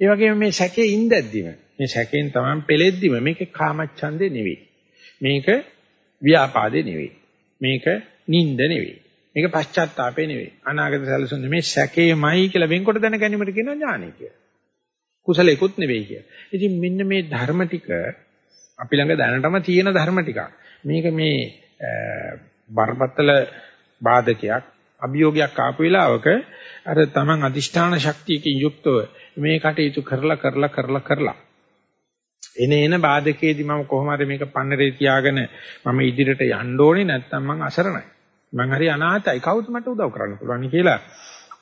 ඒ වගේම මේ සැකේ ඉඳද්දිම මේ සැකෙන් තමයි පෙලෙද්දිම මේක කාමච්ඡන්දේ නෙවෙයි. මේක ව්‍යාපාදේ නෙවෙයි. මේක නිନ୍ଦ නෙවෙයි. මේක පශ්චාත්තාපේ නෙවෙයි. අනාගත සැලසුම් නෙමේ සැකේමයි කියලා වෙන්කොට දැන ගැනීමට කියනවා ඥානය කියලා. කුසලයකුත් නෙවෙයි කියලා. ඉතින් මෙන්න මේ ධර්ම ටික අපි ළඟ දැනටම තියෙන ධර්ම ටික. මේක මේ බරපතල බාධකයක් අභියෝගයක් ආපු වෙලාවක අර Taman අදිෂ්ඨාන ශක්තියකින් යුක්තව මේ කටයුතු කරලා කරලා කරලා කරලා එන එන බාධකයේදී මම කොහොම හරි මේක පන්නරේ තියාගෙන මම ඉදිරියට යන්න ඕනේ නැත්නම් මං අසරණයි. මං හරි අනාථයි. කවුද මට උදව් කරන්න පුළුවන් කියලා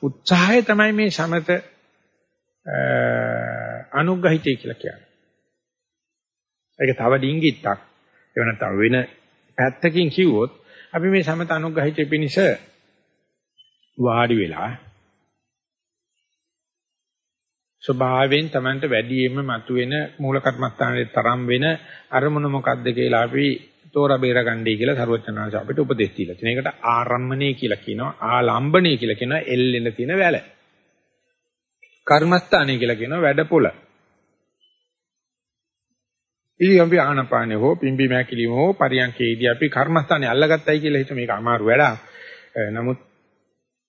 උත්සාහය තමයි මේ සමත අනුග්‍රහිතය කියලා කියන්නේ. ඒක තව ඩිංගිත්තක්. ඒ වෙනතම වෙන පැත්තකින් කිව්වොත් අපි මේ සමත අනුග්‍රහිතය පිණිස වාඩි වෙලා ස්වභාවයෙන් Tamanට වැඩියෙන්ම මතුවෙන මූල කර්මස්ථානයේ තරම් වෙන අරමුණ මොකක්ද කියලා අපි තෝරා බේරගන්නයි කියලා සරුවචනාංශ අපිට උපදෙස් දීලා තියෙනවා. ඒකට ආරම්මණය කියලා කියනවා. ආලම්බණය කියලා කියනවා. එල්ලෙන තියෙන වැල. කර්මස්ථානය කියලා කියනවා වැඩපොළ. ඉතින් අපි ආනපානෙ හෝ පිම්බි මෑකිලිම හෝ පරියන්කේදී අපි කර්මස්ථානේ අල්ලගත්තයි කියලා හිත මේක අමාරු වැඩක්. නමුත්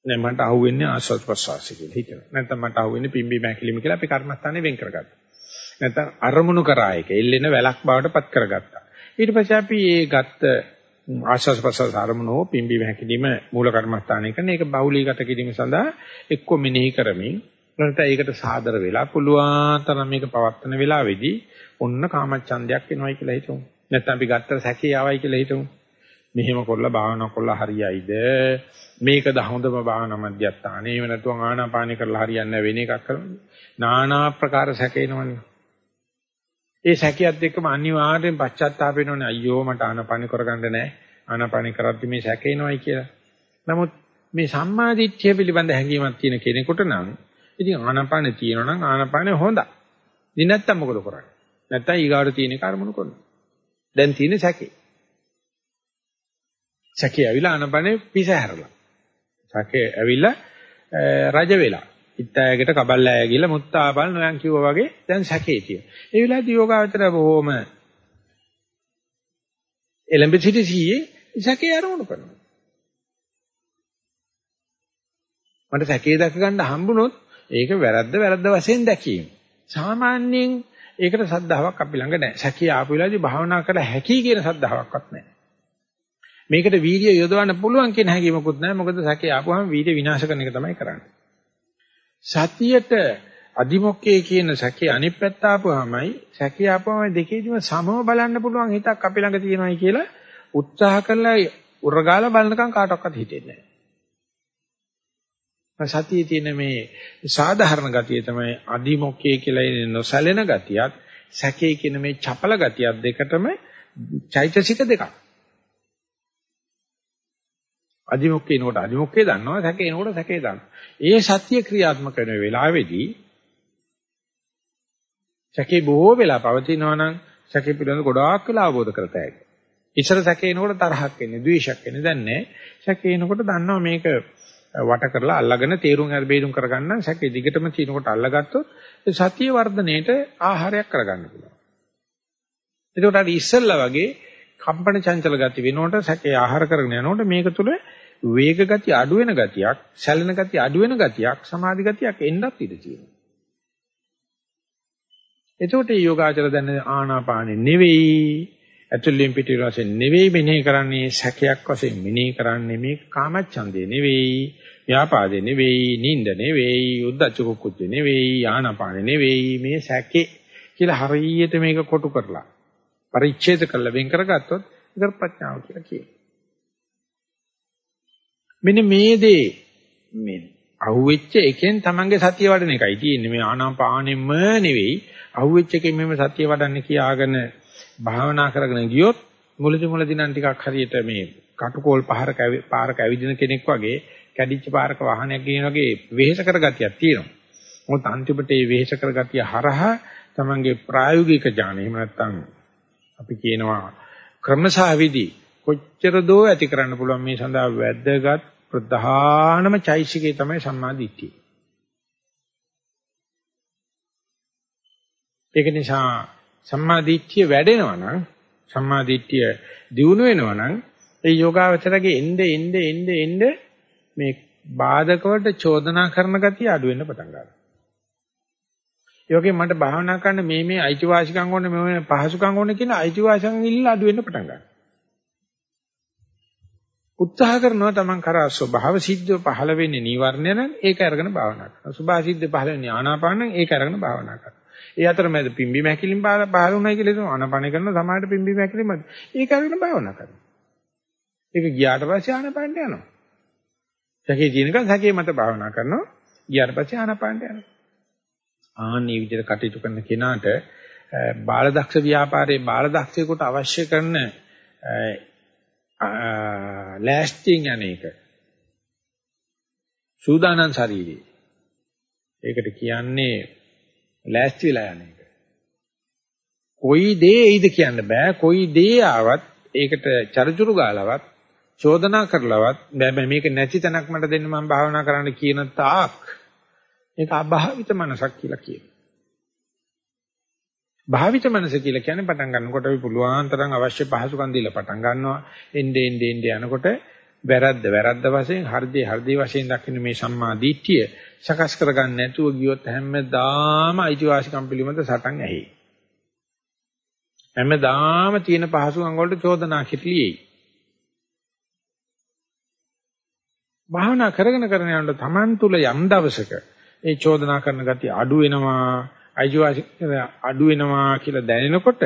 නෑ මට අහුවෙන්නේ ආස්වාද ප්‍රසවාසය කියලා හිතනවා. නැත්නම් මට අහුවෙන්නේ පිම්බි මෑකිලිම කියලා අපි කර්මස්ථානේ වෙන් කරගත්තා. නැත්නම් අරමුණු කරා එක එල්ලෙන වැලක් බවට පත් කරගත්තා. ඊට පස්සේ අපි ඒ ගත්ත ආස්වාද ප්‍රසවාස අරමුණු හෝ පිම්බි මෑකිලිම මූල කර්මස්ථානේ කරන එක බහුලීගත කිරීම සඳහා එක්ක මෙනෙහි කරමින් නැත්නම් ඒකට සාදර වෙලා පුළුවන් තරම් මේක පවත්වන වෙලාවේදී ඔන්න කාමච්ඡන්දයක් එනවයි කියලා හිතමු. නැත්නම් අපි ගත්ත සැකේ ආවයි කියලා හිතමු. මෙහෙම කරලා භාවනා කරලා හරියයිද? මේකද හොඳම භාවනා මධ්‍යස්ථානේ. එහෙම නැත්නම් ආනාපානි කරලා හරියන්නේ වෙන එකක් කරන්නේ. নানা ප්‍රකාර සැකේනවනේ. ඒ සැකියත් එක්කම අනිවාර්යෙන් පශ්චාත්තාප වෙනවනේ. අයියෝ මට ආනාපානි කරගන්න නැහැ. ආනාපානි කරද්දි මේ සැකේනවයි කියලා. නමුත් මේ සම්මාදිට්ඨිය පිළිබඳ හැඟීමක් තියෙන කෙනෙකුට නම් ඉතින් ආනාපානේ තියෙනවා නම් ආනාපානේ හොඳයි. ඉතින් නැත්තම් මොකද කරන්නේ? නැත්තම් ඊගාට තියෙන කර්මණු කරනවා. දැන් තියෙන සැකේ. සැකේ ඇවිල්ලා ආනාපානේ පිස හැරලා. සැකේ ඇවිල්ලා රජ වෙලා. ඉත්තයකට කබල්ලාය ගිහලා මුත්තාපල් නොයන් කිව්වා වගේ දැන් සැකේ තියෙන. ඒ වෙලාවේදී යෝගාවචර බොහොම එලඹ සිටි සීයේ සැකේ ආරමුණු කරනවා. මට සැකේ දැක ගන්න හම්බුනොත් ඒක වැරද්ද වැරද්ද වශයෙන් දැකීම. සාමාන්‍යයෙන් ඒකට සද්ධාාවක් අපි ළඟ නැහැ. සැකී ආපු වෙලාවේදී භාවනා කළ හැකි කියන සද්ධාාවක්වත් නැහැ. මේකට වීර්ය යොදවන්න පුළුවන් කියන හැඟීමකුත් නැහැ. මොකද සැකී ආපුවම වීර්ය විනාශ කරන එක තමයි කරන්නේ. සතියට අදිමොක්කේ කියන සැකේ අනිත් පැත්ත ආපුවමයි සැකේ ආපුවම දෙකේදීම සමව බලන්න පුළුවන් හිතක් අපි ළඟ තියෙනවායි කියලා උත්සාහ කරලා උරගාලා බලනකම් කාටවත් හිතෙන්නේ නැහැ. සතියේ තියෙන මේ සාධාරණ ගතිය තමයි අදිමොක්කේ කියලා ඉන්නේ නොසැලෙන ගතියක් සැකේ කියන මේ චපල ගතියක් දෙකටම චෛතසික දෙකක් අදිමොක්කේ නෝට අදිමොක්කේ දන්නවා සැකේ නෝට සැකේ දන්නවා. ඒ සත්‍ය ක්‍රියාත්මක වෙන වෙලාවේදී සැකේ බොහෝ වෙලා පවතිනවා නම් සැකේ පිළිබඳ ගොඩාක් වෙලා අවබෝධ කරතයි ඉස්සර සැකේ නෝට තරහක් එන්නේ ද්වේෂයක් එන්නේ. දැන් නැහැ සැකේ නෝට දන්නවා මේක වට කරලා අල්ලගෙන තීරුම් හරි බේරුම් කරගන්න සැකේ දිගටම තිනකොට අල්ලගත්තොත් සතිය වර්ධනයේට ආහාරයක් කරගන්න පුළුවන්. එතකොට අර ඉස්සල්ලා වගේ කම්පන චංචල ගති වෙනකොට සැකේ ආහාර කරගෙන යනකොට මේක තුල වේග ගති අඩු වෙන ගතියක්, සැලෙන ගති අඩු වෙන ගතියක්, සමාධි ගතියක් එන්නත් ඉඩ තියෙනවා. එතකොට මේ යෝගාචර දැන ආනාපානෙ නෙවෙයි ඇතුළෙන් පිටින් වශයෙන් නෙවෙයි මෙනෙහි කරන්නේ සැකයක් වශයෙන් මෙනෙහි කරන්නේ මේ කාමච්ඡන්දේ නෙවෙයි ව්‍යාපාදේ නෙවෙයි නිନ୍ଦ නෙවෙයි උද්දච්ච කුච්ච නෙවෙයි ආනාපාන නෙවෙයි මේ සැකේ කියලා හරියට මේක කොටු කරලා පරිච්ඡේද කරලා වෙන් කරගත්තොත් ඒක ප්‍රඥාව කියලා කියනවා මෙන්න මේ දේ. මේ අහුවෙච්ච එකෙන් තමන්ගේ සතිය වඩන එකයි තියෙන්නේ. මේ ආනාපානෙම නෙවෙයි. අහුවෙච්ච එකෙන් මෙහෙම සතිය වඩන්න කියාගෙන භාවනා කරගෙන ගියොත් මුලදි මුලදි නම් ටිකක් හරියට මේ කටුකෝල් පහරක පාරක ඇවිදින කෙනෙක් වගේ කැඩිච්ච පාරක වාහනයක් ගෙන වගේ වෙහෙස කරගතියක් තියෙනවා. මොකද අන්තිමට මේ වෙහෙස කරගතිය හරහා තමන්ගේ ප්‍රායෝගික ඥානය එහෙම නැත්නම් අපි කියනවා ක්‍රමසහවිදි කොච්චර දෝ ඇති කරන්න පුළුවන් මේ සඳහා වැදගත් ප්‍රධානම චෛසිකේ තමයි සම්මා දිට්ඨිය. ඒක නිසා සම්මාදිට්ඨිය වැඩෙනවා නම් සම්මාදිට්ඨිය දියුණු වෙනවා නම් ඒ යෝගාවචරගේ එnde එnde එnde එnde මේ බාධක වලට චෝදනා කරන ගතිය අඩු වෙන්න පටන් ගන්නවා. ඒ වගේම මට භාවනා කරන්න මේ මේ අයිතිවාසිකම් ඕනේ මේ මේ පහසුකම් ඕනේ කියන අයිතිවාසිකම් ඉල්ල අඩු වෙන්න පටන් ගන්නවා. උත්සාහ කරනවා Taman කරා ස්වභාව සිද්ධ පහළ වෙන්නේ නීවරණය නම් ඒක අරගෙන භාවනා කරනවා. සුභා සිද්ධ පහළ වෙන්නේ ආනාපාන නම් ඒක අරගෙන භාවනා කරනවා. ඒ අතරමැද පිම්බි මැකිලින් පහළ වුණයි කියලා හිතනවා ආනාපාන කරන සමාහයට පිම්බි මැකිලින් මත. ඒක අරගෙන භාවනා කරනවා. ඒක ගියාට පස්සේ ආනාපානට යනවා. සැකේ ජීනකන් සැකේ මත භාවනා කරනවා. ගියාට පස්සේ ආනාපානට යනවා. ආන්නේ විදිහට කටයුතු කරන කෙනාට බාලදක්ෂ ව්‍යාපාරයේ බාලදක්ෂයෙකුට අවශ්‍ය කරන ලෑස්තියෙන් යන එක. සූදානම් ශරීරය. ඒකට කියන්නේ ලෑස්ති වෙලා යන එක. කොයි දේ එයිද කියන්න බෑ. කොයි දේ ආවත් ඒකට චරිචුරු ගාලවත් චෝදනා කරලවත් බෑ මේක නැති තැනක් මට දෙන්න මම භාවනා කරන්න කියන තාක් මේක අභාවිත මනසක් කියලා කියනවා. භාවිත මනස කියලා කියන්නේ පටන් ගන්නකොට අපි පුළුවන් තරම් අවශ්‍ය පහසුකම් දීලා පටන් ගන්නවා. එnde ende ende යනකොට වැරද්ද වැරද්ද වශයෙන් හර්ධේ හර්ධේ වශයෙන් දකින්න මේ සම්මා දිට්ඨිය සකස් කරගන්න නැතුව ගියොත් හැමදාම අයිතිවාසිකම් පිළිබඳ සටන් ඇහි. හැමදාම තියෙන පහසුකම් වලට චෝදනා කිරිලියි. භාවනා කරගෙන කරගෙන යනකොට Taman තුල යම් දවසක ඒ චෝදනා කරන ගතිය අඩු වෙනවා අයිතිවාසික අඩු වෙනවා කියලා දැනෙනකොට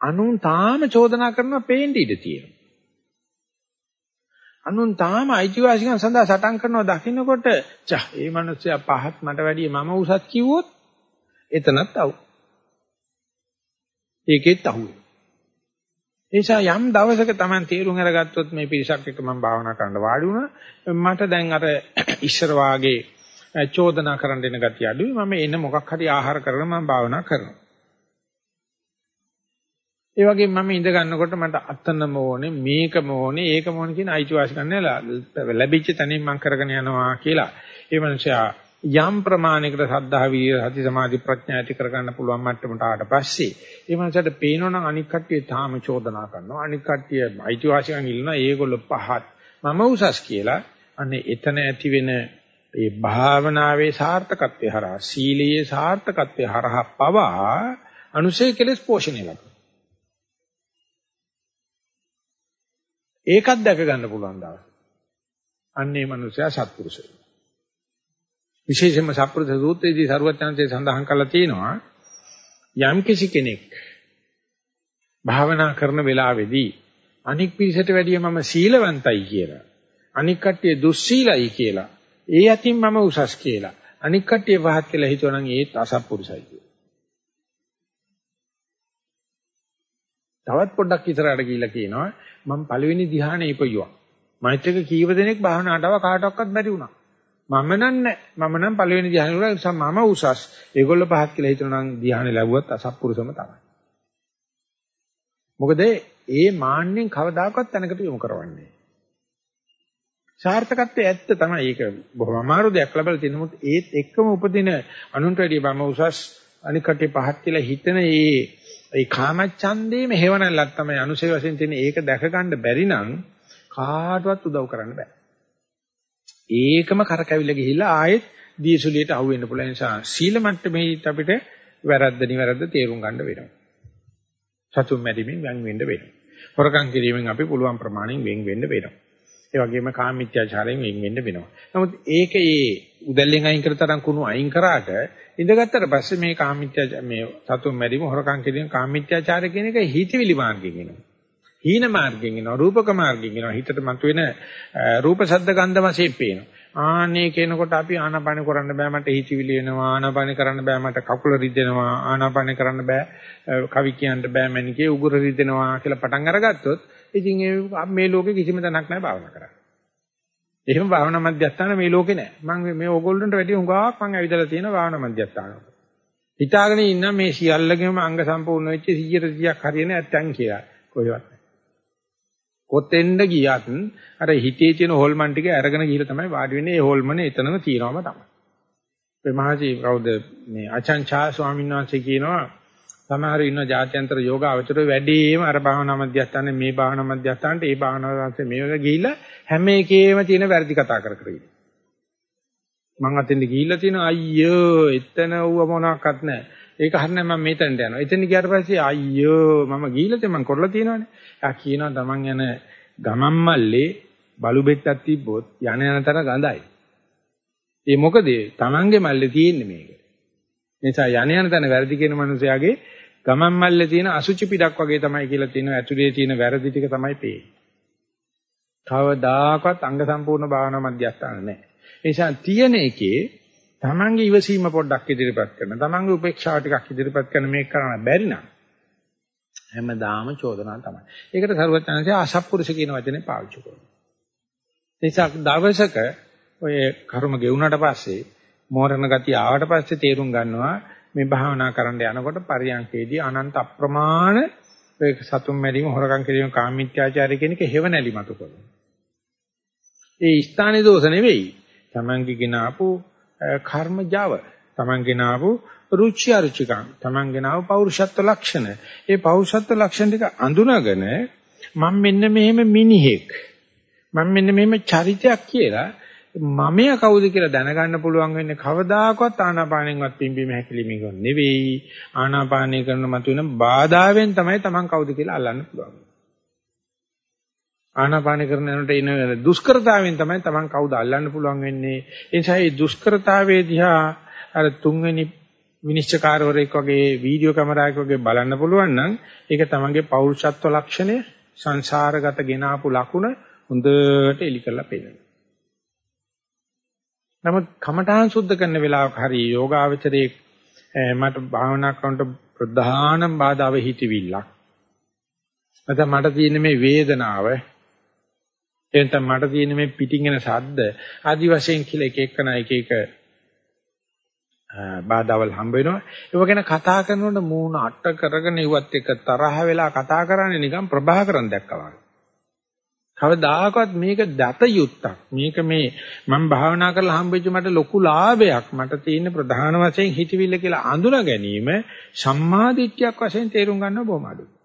අනුන් තාම චෝදනා කරනවා පේන්න ඉඩ තියෙනවා. අනුන් තාම අයිතිවාසිකම් සඳහා සටන් කරනවා දකින්නකොට චා මේ මිනිස්සයා පහත් මට වැඩිය මම උසස් කිව්වොත් එතනත් අවු. ඒකෙත් අහුවේ. නිසා යම් දවසක Taman තීරුම් අරගත්තොත් මේ පිරිසක් එක්ක මම භාවනා කරන්න වාඩි වුණා මට දැන් අර ඉස්සර වාගේ චෝදනා කරන්න දෙන ගතිය අඩුයි. මම එන මොකක් හරි ආහාර කරගෙන මම භාවනා කරනවා. ඒ වගේම මම ඉඳ ගන්නකොට මට අතනම ඕනේ මේකම ඕනේ ඒකම ඕනේ කියන අයිතිවාසිකම් ලැබිච්ච තැනින් මම කරගෙන යනවා කියලා. ඒ මනුස්සයා යම් ප්‍රමාණයකට සද්ධා වීර්ය සති සමාධි ප්‍රඥා ඇති කරගන්න පුළුවන් මට්ටමට ආවට පස්සේ ඒ මනුස්සයාට පේනවනම් අනික් කට්ටිය තාම චෝදනා කරනවා. අනික් කට්ටිය අයිතිවාසිකම් ඉල්ලනවා. ඒගොල්ලෝ පහත්. මම උසස් කියලා. අනේ එතන ඇති වෙන ඒ භාවනාවේ සාර්ථකත්වය හරහා සීලයේ සාර්ථකත්වය හරහා පවා අනුසය කෙලස් පෝෂණය ලබනවා. ඒකත් දැක ගන්න පුළුවන් දවස්. අන්නේ මනුස්සයා සත්පුරුෂය. විශේෂයෙන්ම සත්පුරුෂ සූත්‍රයේදී සරුවචනන්සේ සඳහන් කරලා තියෙනවා යම් කිසි කෙනෙක් භාවනා කරන වෙලාවේදී අනික් පිරිසට වැඩිය මම සීලවන්තයි කියලා අනික් කට්ටිය දුස්සීලයි කියලා ඒ යතින් මම උසස් කියලා. අනික් කට්ටිය පහත් කියලා හිතුවනම් ඒත් අසත්පුරුසයි කියලා. තවත් පොඩ්ඩක් ඉස්සරහට ගිහිල්ලා කියනවා මම පළවෙනි ධ්‍යානෙ ඉපයුවා. මෛත්‍රික කීව දෙනෙක් භාවනාවටව කාටවත් බැරි වුණා. මම නන්නේ මම නම් පළවෙනි ධ්‍යානෙ වල නිසා මම උසස්. ඒගොල්ලෝ පහත් කියලා හිතනනම් ධ්‍යානෙ ලැබුවත් අසත්පුරුෂම තමයි. මොකද ඒ මාන්නෙන් කවදාකවත් තැනකට යොමු කරවන්නේ. සාර්ථකත්වයේ ඇත්ත තමයි ඒක බොහොම අමාරු දෙයක් ලැබලා තිනමුත් ඒත් එක්කම උපදින අනුන්ට වැඩිය බම උසස් අනිකට පහත් කියලා හිතන ඒ ඒ කාමච්ඡන්දේම හේවණල්ලක් තමයි අනුසය වශයෙන් තියෙන ඒක දැක ගන්න බැරි නම් කාටවත් උදව් කරන්න බෑ. ඒකම කරකැවිලා ගිහිල්ලා ආයෙත් දීසුලියට අහු වෙන්න පුළුවන් නිසා සීල මට්ටමේ අපිට වැරද්ද නිවැරද්ද තේරුම් ගන්න වෙනවා. සතුම් මැරීමෙන් වෙන් වෙන්න වෙනවා. හොරකම් කිරීමෙන් අපි පුළුවන් ප්‍රමාණයෙන් වෙන් වෙන්න වෙනවා. ඒ වගේම කාමීත්‍යාචාරයෙන් වෙන් වෙන්න වෙනවා. නමුත් ඒක ඒ උදැල්ලෙන් අයින් කර තරම් කුණු අයින් කරාට ඉඳගත්තට පස්සේ මේ කාමීත්‍යා මේ සතුන් මැරීම හොරකම් කිරීම කාමීත්‍යාචාරය කියන එක හිතවිලි මාර්ගයෙන් එනවා. හීන මාර්ගයෙන් එනවා රූපක මාර්ගයෙන් එනවා හිතට මතුවෙන රූප ශබ්ද ගන්ධ වශයෙන් පේනවා. ආන්නේ කෙනකොට අපි ආනාපාන කරන්න බෑ මට හිතවිලි එනවා ආනාපාන කරන්න බෑ මට කකුල රිදෙනවා ආනාපාන කරන්න බෑ කවි කියන්න බෑ මැනිකේ උගුර රිදෙනවා කියලා පටන් අරගත්තොත් ඉතින් මේ ලෝකේ කිසිම තැනක් නැහැ භාවනා කරන්න. එහෙම භාවනා මධ්‍යස්ථාන මේ ලෝකේ නැහැ. මම මේ ඕගොල්ලන්ට වැඩි හුඟක් මම ඇවිදලා තියෙන භාවනා මධ්‍යස්ථාන. හිතාගෙන ඉන්න මේ සියල්ලගෙම අංග සම්පූර්ණ වෙච්ච 100%ක් හරියන්නේ නැත්තම් කියලා. කොහෙවත් නැහැ. කොතෙන්ද ගියත් අර හිතේ තියෙන හොල්මන් ටික අරගෙන ගිහලා තමයි වාඩි වෙන්නේ. ඒ හොල්මන එතනම තියෙනවම තමයි. ඔය මහසි කවුද මේ අචංචා ස්වාමීන් වහන්සේ කියනවා සමහර ඉන්න ජාත්‍යන්තර යෝග අවචර වැඩිම අර භාවනා මධ්‍යස්ථානේ මේ භාවනා මධ්‍යස්ථානට ඒ භාවනා මධ්‍යස්ථානේ මේ වගේ ගිහිල්ලා හැම එකේම තියෙන වැරදි කතා කර කර ඉන්නේ. මං අතෙන්ද ගිහිල්ලා තියෙනවා අයියෝ එතන ඌව මොනවත් නැහැ. ඒක හරිනේ මම මෙතනට යනවා. එතන ගියාට පස්සේ අයියෝ මම ගිහිල්ලා තියෙ මං කරලා තියෙනවානේ. එයා කියනවා තමන් යන ගමන් මල්ලේ බලු බෙට්ටක් තිබ්බොත් යන යන තර ගඳයි. ඒ මොකද තමන්ගේ මල්ලේ තියෙන්නේ මේක. නිසා යන යන තැන වැරදි කියන මනුස්සයාගේ ගමන් මල්ලේ තියෙන අසුචි පිටක් වගේ තමයි කියලා තියෙනවා. ඇතුලේ තියෙන වැරදි ටික තමයි පේන්නේ. කවදාකවත් අංග සම්පූර්ණ භාවනා මධ්‍යස්ථාන නැහැ. ඒ නිසා තියෙන එකේ තමන්ගේ ඉවසීම පොඩ්ඩක් ඉදිරිපත් කරන, තමන්ගේ උපේක්ෂාව ටිකක් ඉදිරිපත් කරන මේක කරන්න බැරි නම් හැමදාම චෝදනා තමයි. ඒකට සරුවචනන්සේ අසත්පුරුෂ කියන වචනේ පාවිච්චි කරනවා. නිසා දවසක ඔය කර්ම ගෙවුනට පස්සේ මෝරණ ගතිය ආවට පස්සේ තේරුම් ගන්නවා මේ භාවනා කරන්න යනකොට පරියන්කේදී අනන්ත අප්‍රමාණ ඒ සතුම් මැරීම හොරකම් කිරීම කාමීත්‍යාචාරය කියන එක හේව නැලි මතු කරනවා. ඒ ස්ථානේ දෝෂ නෙවෙයි. Tamange ගినాපු කර්ම Java. Tamange නාපු රුචි අරුචිකම්. Tamange නාපු පෞරුෂත්ව ලක්ෂණ. ඒ පෞරුෂත්ව ලක්ෂණ ටික අඳුනගෙන මම මෙන්න මෙහෙම මිනිහෙක්. මම මෙන්න මෙහෙම චරිතයක් කියලා මමයා කවුද කියලා දැනගන්න පුළුවන් වෙන්නේ කවදාකවත් ආනාපානෙන්වත් පිම්බීම හැකිලිමකින් නෙවෙයි ආනාපානය කරන මතුවෙන බාධාවෙන් තමයි Taman කවුද කියලා අල්ලන්න පුළුවන්. ආනාපාන කරන යනට එන දුෂ්කරතාවයෙන් තමයි Taman කවුද අල්ලන්න පුළුවන් වෙන්නේ. ඒ නිසා මේ දුෂ්කරතාවයේ දිහා අර තුන්වෙනි විනිශ්චයකාරවරයෙක් වගේ වීඩියෝ කැමරාවක වගේ බලන්න පුළුවන් නම් ඒක Tamanගේ පෞරුෂත්ව ලක්ෂණය සංසාරගත ගෙන ආපු ලකුණ හොඳට එලි කරලා පෙන්නනවා. නමුත් කමඨාන් සුද්ධ කරන වෙලාවක හරි යෝගාවචරයේ මට භාවනා කරනට ප්‍රධානම බාධාව හිතවිල්ලක්. නැත්නම් මට තියෙන මේ වේදනාව එතන මට තියෙන මේ පිටින් එන ශබ්ද ආදි වශයෙන් කියලා එක එකන එක එක බාධාවල් හම්බ වෙනවා. ඒව ගැන කතා කරනකොට මූණ අට කරගෙන ඉවත් එක තරහ වෙලා කතා කරන්නේ නිකන් ප්‍රභාකරන් දැක්කා වගේ. කවදාකවත් මේක දත යුත්තක්. මේක මේ මම භාවනා කරලා හම්බෙච්ච මට ලොකු ලාභයක්. මට තියෙන ප්‍රධාන වශයෙන් හිතවිල්ල කියලා අඳුන ගැනීම සම්මාදිට්ඨියක් වශයෙන් තේරුම් ගන්න බොහොම අඩුයි.